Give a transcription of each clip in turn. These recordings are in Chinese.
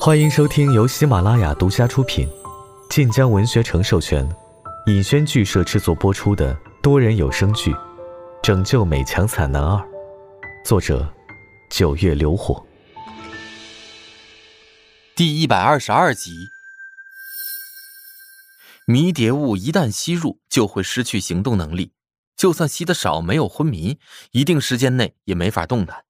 欢迎收听由喜马拉雅独家出品、晋江文学城授权、尹轩剧社制作播出的多人有声剧《拯救美强惨男二》，作者：九月流火，第一百二十二集。迷迭雾一旦吸入，就会失去行动能力。就算吸得少，没有昏迷，一定时间内也没法动弹。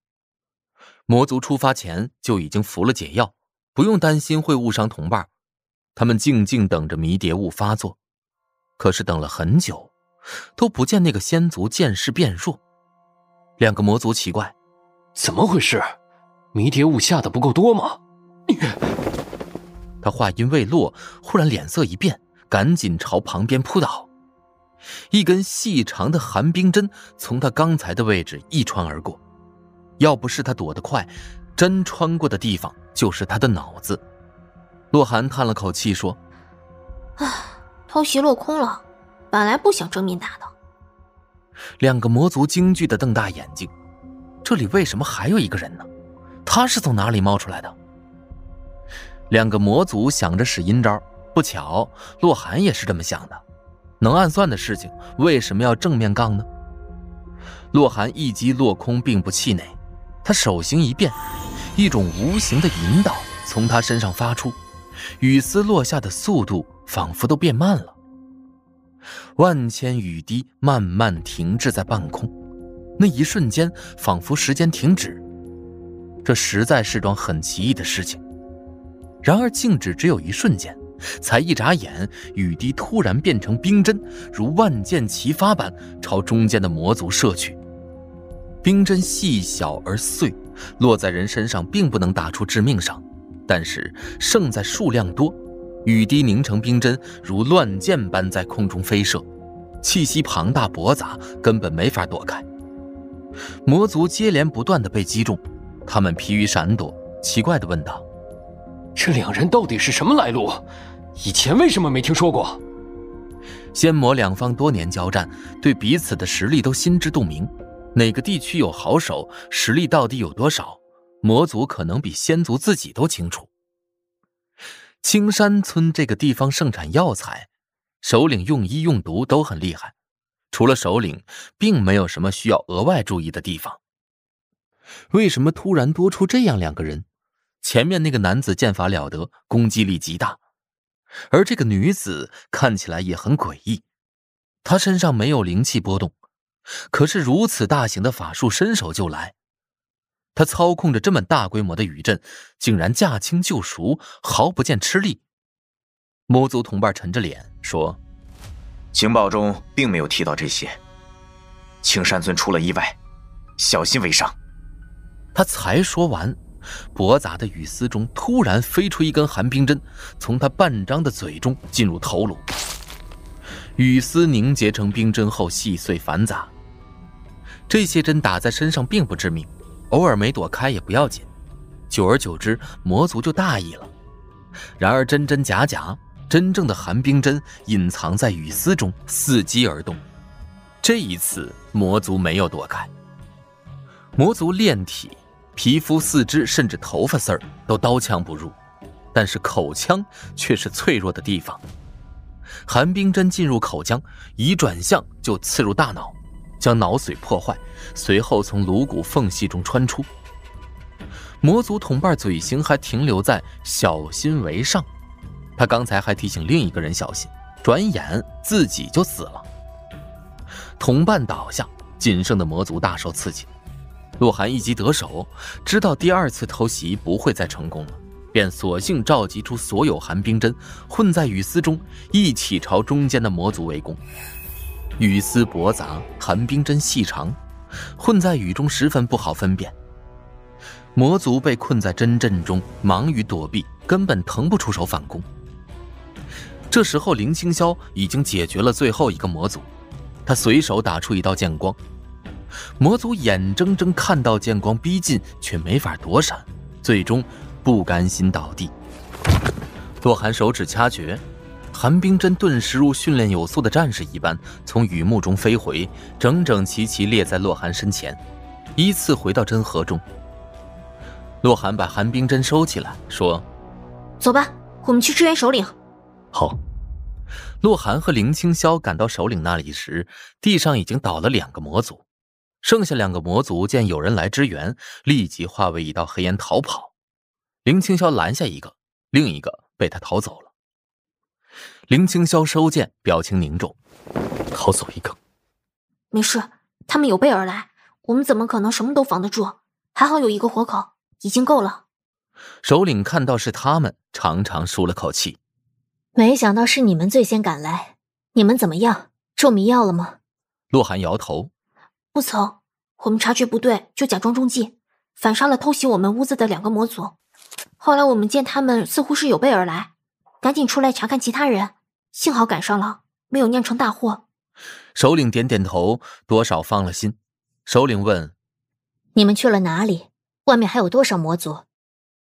魔族出发前就已经服了解药，不用担心会误伤同伴。他们静静等着迷迭雾发作，可是等了很久，都不见那个仙族见势变弱。两个魔族奇怪，怎么回事？迷迭雾下的不够多吗？他话音未落，忽然脸色一变。赶紧朝旁边扑倒，一根细长的寒冰针从他刚才的位置一穿而过。要不是他躲得快，针穿过的地方就是他的脑子。洛寒叹了口气说：“唉，偷袭落空了，本来不想正面打的。”两个魔族惊惧的瞪大眼睛，这里为什么还有一个人呢？他是从哪里冒出来的？两个魔族想着使阴招。不巧，洛寒也是这么想的。能暗算的事情，为什么要正面杠呢？洛寒一击落空，并不气馁，他手型一变，一种无形的引导从他身上发出，雨丝落下的速度仿佛都变慢了。万千雨滴慢慢停滞在半空，那一瞬间仿佛时间停止。这实在是桩很奇异的事情。然而静止只有一瞬间。才一眨眼，雨滴突然变成冰针，如万箭齐发般朝中间的魔族射去。冰针细小而碎，落在人身上并不能打出致命伤，但是胜在数量多。雨滴凝成冰针，如乱箭般在空中飞射，气息庞大驳杂，根本没法躲开。魔族接连不断的被击中，他们疲于闪躲，奇怪的问道。这两人到底是什么来路？以前为什么没听说过？仙魔两方多年交战，对彼此的实力都心知肚明。哪个地区有好手，实力到底有多少，魔族可能比仙族自己都清楚。青山村这个地方盛产药材，首领用医用毒都很厉害。除了首领，并没有什么需要额外注意的地方。为什么突然多出这样两个人？前面那个男子剑法了得，攻击力极大，而这个女子看起来也很诡异。她身上没有灵气波动，可是如此大型的法术伸手就来。他操控着这么大规模的雨阵，竟然驾轻就熟，毫不见吃力。魔族同伴沉着脸说：“情报中并没有提到这些。青山村出了意外，小心为上。”他才说完。驳杂的雨丝中突然飞出一根寒冰针，从他半张的嘴中进入头颅。雨丝凝结成冰针后细碎繁杂。这些针打在身上并不致命，偶尔没躲开也不要紧。久而久之，魔族就大意了。然而真真假假，真正的寒冰针隐藏在雨丝中，伺机而动。这一次，魔族没有躲开。魔族炼体。皮肤、四肢甚至头发丝儿都刀枪不入，但是口腔却是脆弱的地方。寒冰针进入口腔，一转向就刺入大脑，将脑髓破坏，随后从颅骨缝隙中穿出。魔族同伴嘴型还停留在小心为上，他刚才还提醒另一个人小心，转眼自己就死了。同伴倒下，仅剩的魔族大受刺激。洛寒一击得手，知道第二次偷袭不会再成功了，便索性召集出所有寒冰针，混在雨丝中，一起朝中间的魔族围攻。雨丝驳杂，寒冰针细长，混在雨中十分不好分辨。魔族被困在针阵中，忙于躲避，根本腾不出手反攻。这时候，林清霄已经解决了最后一个魔族，他随手打出一道剑光。魔族眼睁睁看到剑光逼近，却没法躲闪，最终不甘心倒地。洛寒手指掐诀，寒冰针顿时如训练有素的战士一般，从雨幕中飞回，整整齐齐列在洛寒身前，依次回到针盒中。洛寒把寒冰针收起来，说：“走吧，我们去支援首领。好。洛寒和林清霄赶到首领那里时，地上已经倒了两个魔族，剩下两个魔族见有人来支援，立即化为一道黑烟逃跑。林清霄拦下一个，另一个被他逃走了。林清霄收剑，表情凝重，逃走一个，没事，他们有备而来，我们怎么可能什么都防得住？还好有一个活口，已经够了。首领看到是他们，长长舒了口气。没想到是你们最先赶来，你们怎么样？中迷药了吗？洛寒摇头，不曾。我们察觉不对，就假装中计，反杀了偷袭我们屋子的两个魔族。后来我们见他们似乎是有备而来，赶紧出来查看其他人。幸好赶上了，没有酿成大祸。首领点点头，多少放了心。首领问：“你们去了哪里？外面还有多少魔族？”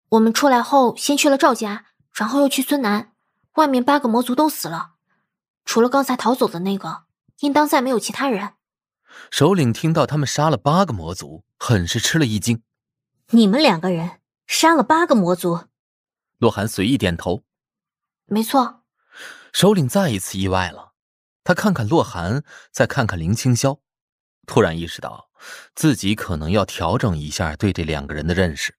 我们出来后，先去了赵家，然后又去孙南。外面八个魔族都死了，除了刚才逃走的那个，应当再没有其他人。首领听到他们杀了八个魔族，很是吃了一惊。你们两个人杀了八个魔族？洛寒随意点头，没错。首领再一次意外了，他看看洛寒，再看看林清霄，突然意识到自己可能要调整一下对这两个人的认识。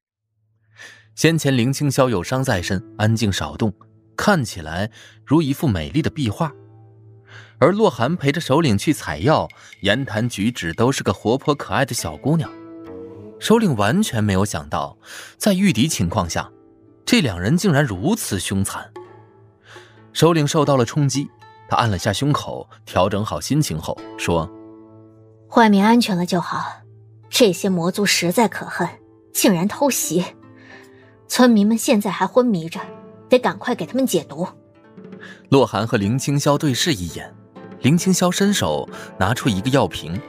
先前林清霄有伤在身，安静少动。看起来如一幅美丽的壁画，而洛寒陪着首领去采药，言谈举止都是个活泼可爱的小姑娘。首领完全没有想到，在御敌情况下，这两人竟然如此凶残。首领受到了冲击，他按了下胸口，调整好心情后说：“外面安全了就好。这些魔族实在可恨，竟然偷袭，村民们现在还昏迷着。”得赶快给他们解毒。洛寒和林清霄对视一眼，林清霄伸手拿出一个药瓶。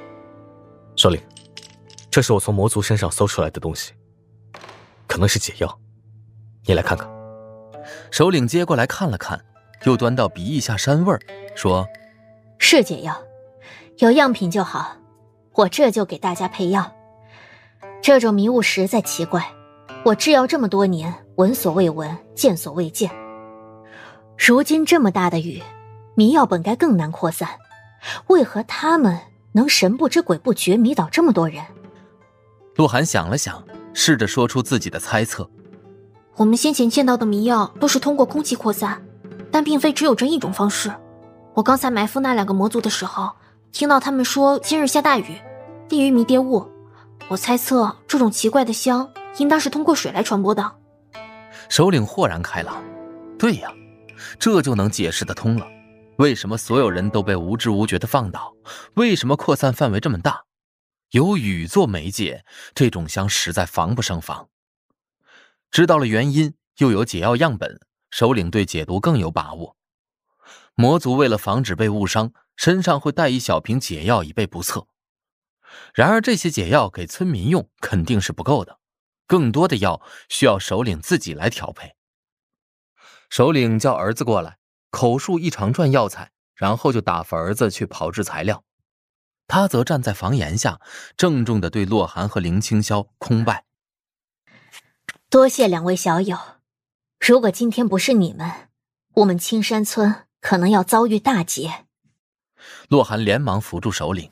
首领，这是我从魔族身上搜出来的东西，可能是解药，你来看看。首领接过来看了看，又端到鼻翼下扇味儿，说：“是解药，有样品就好，我这就给大家配药。这种迷雾实在奇怪。”我制药这么多年，闻所未闻，见所未见。如今这么大的雨，迷药本该更难扩散，为何他们能神不知鬼不觉迷倒这么多人？鹿晗想了想，试着说出自己的猜测：我们先前见到的迷药都是通过空气扩散，但并非只有这一种方式。我刚才埋伏那两个魔族的时候，听到他们说今日下大雨，地狱迷迭雾。我猜测这种奇怪的香。应当是通过水来传播的。首领豁然开朗，对呀，这就能解释得通了。为什么所有人都被无知无觉的放倒？为什么扩散范围这么大？有雨做媒介，这种香实在防不胜防。知道了原因，又有解药样本，首领对解毒更有把握。魔族为了防止被误伤，身上会带一小瓶解药以备不测。然而这些解药给村民用肯定是不够的。更多的药需要首领自己来调配。首领叫儿子过来，口述一长串药材，然后就打发儿子去炮制材料。他则站在房檐下，郑重的对洛寒和林清霄空拜：“多谢两位小友，如果今天不是你们，我们青山村可能要遭遇大劫。”洛寒连忙扶住首领：“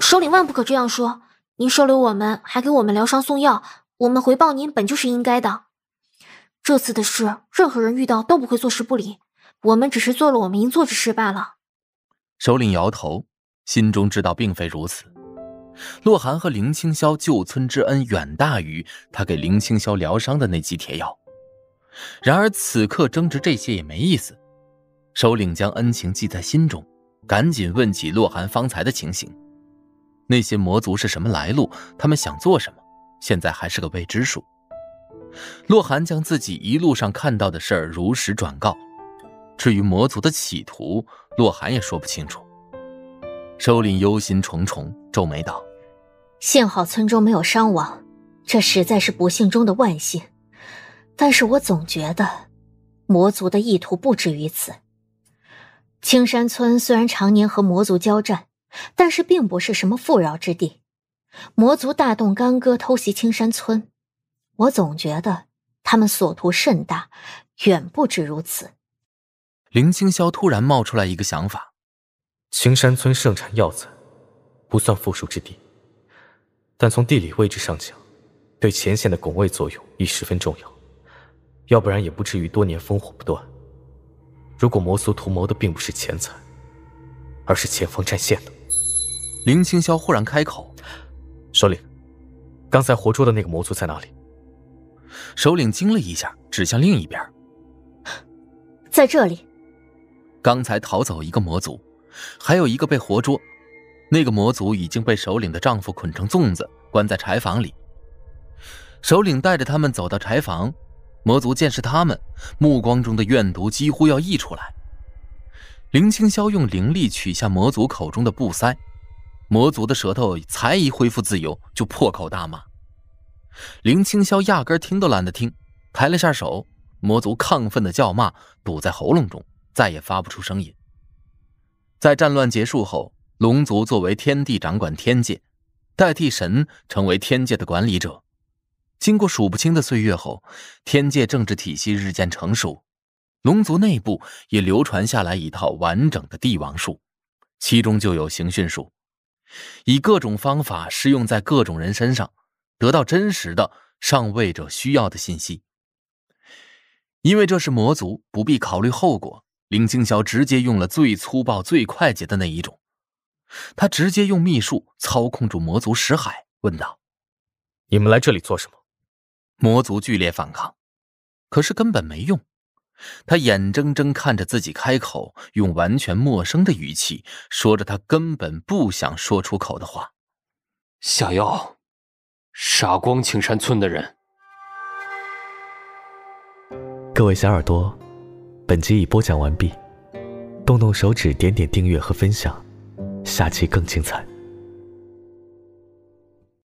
首领万不可这样说，您收留我们，还给我们疗伤送药。”我们回报您本就是应该的。这次的事，任何人遇到都不会坐视不理。我们只是做了我们应做之事罢了。首领摇头，心中知道并非如此。洛寒和林清霄救村之恩远大于他给林清霄疗伤的那剂铁药。然而此刻争执这些也没意思。首领将恩情记在心中，赶紧问起洛寒方才的情形：那些魔族是什么来路？他们想做什么？现在还是个未知数。洛寒将自己一路上看到的事儿如实转告，至于魔族的企图，洛寒也说不清楚。首领忧心忡忡，皱眉道：“幸好村中没有伤亡，这实在是不幸中的万幸。但是我总觉得，魔族的意图不止于此。青山村虽然常年和魔族交战，但是并不是什么富饶之地。”魔族大动干戈，偷袭青山村，我总觉得他们所图甚大，远不止如此。林青霄突然冒出来一个想法：青山村盛产药材，不算富庶之地，但从地理位置上讲，对前线的拱卫作用亦十分重要。要不然也不至于多年烽火不断。如果魔族图谋的并不是钱财，而是前方战线的，林青霄忽然开口：“首领，刚才活捉的那个魔族在哪里？”首领惊了一下，指向另一边：“在这里。”刚才逃走一个魔族，还有一个被活捉。那个魔族已经被首领的丈夫捆成粽子，关在柴房里。首领带着他们走到柴房，魔族见是他们，目光中的怨毒几乎要溢出来。林青霄用灵力取下魔族口中的布塞，魔族的舌头才一恢复自由，就破口大骂。林青霄压根听都懒得听，抬了下手，魔族亢奋的叫骂堵在喉咙中。再也发不出声音。在战乱结束后，龙族作为天地掌管天界，代替神成为天界的管理者。经过数不清的岁月后，天界政治体系日渐成熟，龙族内部也流传下来一套完整的帝王术，其中就有刑讯术，以各种方法施用在各种人身上，得到真实的上位者需要的信息。因为这是魔族，不必考虑后果。林青霄直接用了最粗暴、最快捷的那一种，他直接用秘术操控住魔族石海，问道：“你们来这里做什么？”魔族剧烈反抗，可是根本没用。他眼睁睁看着自己开口，用完全陌生的语气说着他根本不想说出口的话：“下药，杀光青山村的人。”各位小耳朵。本集已播讲完毕，动动手指，点点订阅和分享，下期更精彩。